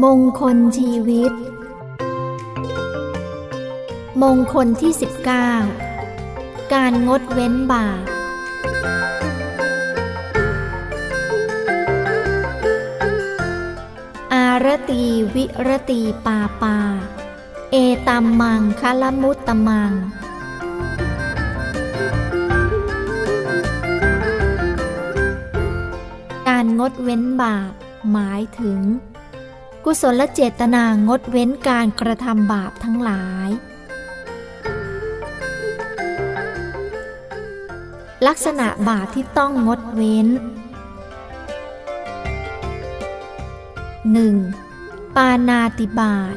มงคลชีวิต มงคลที่ 19 การงดเว้นบาป อารตีวิรตีปาปา เอตัมมังคละมุตตมัง การงดเว้นบาปหมายถึง กุศลเจตนางดเว้นการกระทำบาปทั้งหลาย ลักษณะบาปที่ต้องงดเว้น 1. ปานาติบาต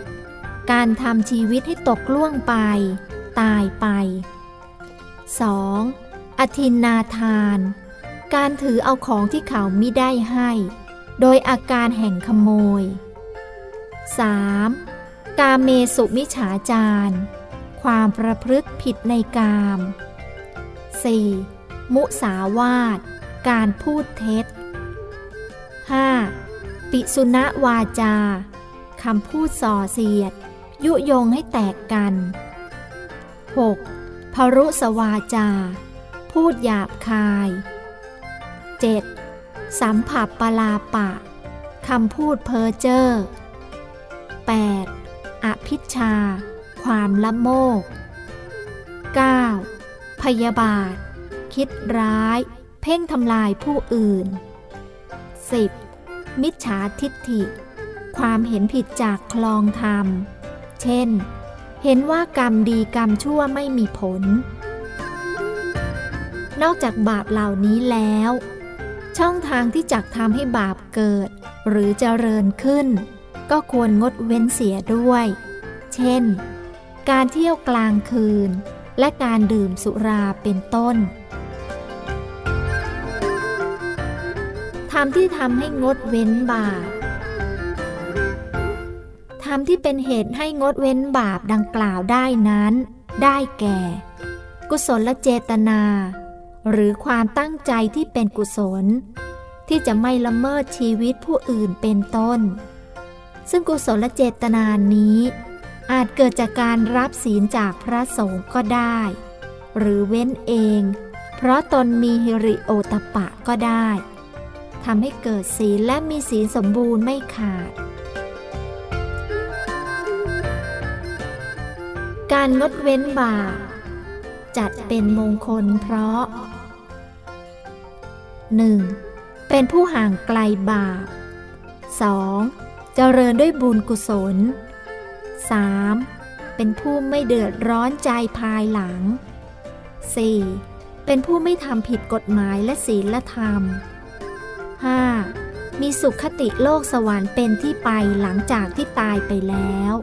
การทำชีวิตให้ตกล่วงไป ตายไป 2. อธินนาทาน การถือเอาของที่เขามิได้ให้ โดยอาการแห่งขโมย 3. กาเมสุมิฉาจารความประพฤติผิดในกาม 4. มุสาวาท การพูดเท็จ 5. ปิสุณวาจา คำพูดส่อเสียด ยุยงให้แตกกัน 6. พรุสวาจา พูดหยาบคาย 7. สัมผัสปลาปะ คำพูดเพ้อเจ้อ 8. อภิชา ความละโมก 9. พยาบาท คิดร้าย เพ่งทำลายผู้อื่น 10. มิจฉาทิฏฐิ ความเห็นผิดจากคลองธรรม เช่น เห็นว่ากรรมดีกรรมชั่วไม่มีผล นอกจากบาปเหล่านี้แล้ว ช่องทางที่จักทำให้บาปเกิด หรือเจริญขึ้น ก็ควรงดเว้นเสียด้วย เช่น การเที่ยวกลางคืน และการดื่มสุราเป็นต้นธรรมที่ทำให้งดเว้นบาปธรรมที่เป็นเหตุให้งดเว้นบาปดังกล่าวได้นั้น ได้แก่ กุศลเจตนา หรือความตั้งใจที่เป็นกุศล ที่จะไม่ละเมิดชีวิตผู้อื่นเป็นต้น ซึ่งกุศลเจตนานี้ อาจเกิดจากการรับศีลจากพระสงฆ์ก็ได้ หรือเว้นเอง เพราะตนมีฮิริโอตปะก็ได้ทำให้เกิดศีลและมีศีลสมบูรณ์ไม่ขาด การงดเว้นบาปจัดเป็นมงคลเพราะ 1. เป็นผู้ห่างไกลบาป 2. เจริญด้วยบุญกุศล 3. เป็นผู้ไม่เดือดร้อนใจภายหลัง 4. เป็นผู้ไม่ทำผิดกฎหมายและศีลธรรม 5. มีสุขคติโลกสวรรค์เป็นที่ไปหลังจากที่ตายไปแล้ว